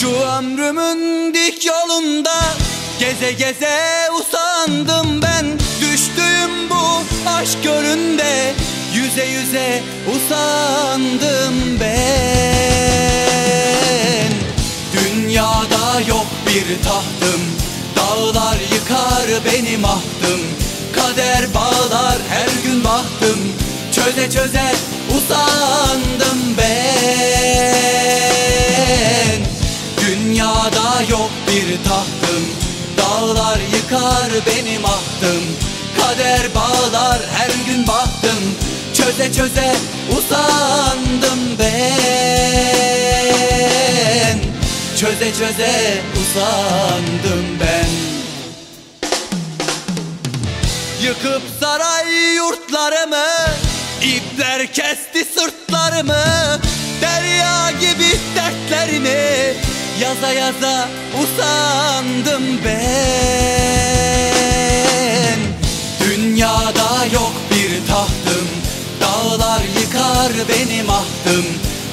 Şu ömrümün dik yolunda Geze geze usandım ben. Düştüğüm bu aşk gölünde Yüze yüze usandım ben. Dünyada yok bir tahtım Dağlar yıkar benim ahtım Kader bağlar her gün baktım Çöze çöze usandım ben tahtım. Dağlar yıkar benim ahtım Kader bağlar her gün baktım Çöze çöze usandım ben. Çöze çöze usandım ben. Yıkıp saray yurtlarımı ipler kesti sırtlarımı Yaza yaza usandım ben. Dünyada yok bir tahtım. Dağlar yıkar benim ahtım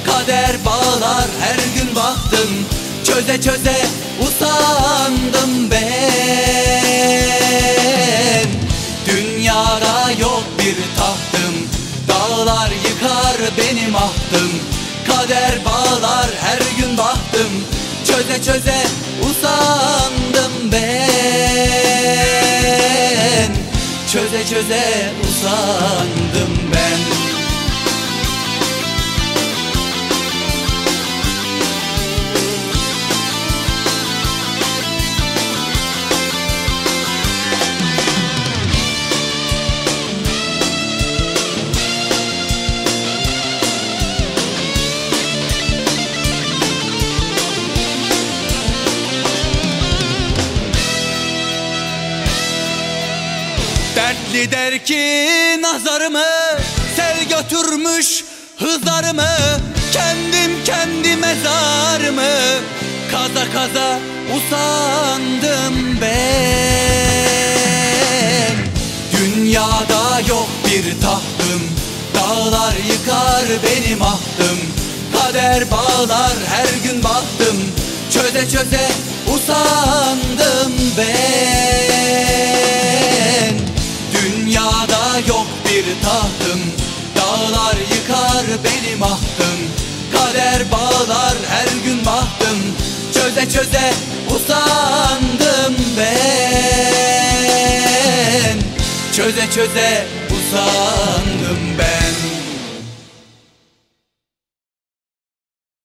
Kader bağlar her gün baktım Çöze çöze usandım ben. Dünyada yok bir tahtım. Dağlar yıkar benim ahtım Kader bağlar her gün baktım Çöze çöze usandım ben. Çöze çöze usandım Dertli der ki nazarımı Sel götürmüş hızlarımı Kendim kendi mezarımı Kaza kaza usandım ben. Dünyada yok bir tahtım Dağlar yıkar benim ahtım. Kader bağlar her gün baktım Çöze çöze usandım ben Çöze çöze usandım ben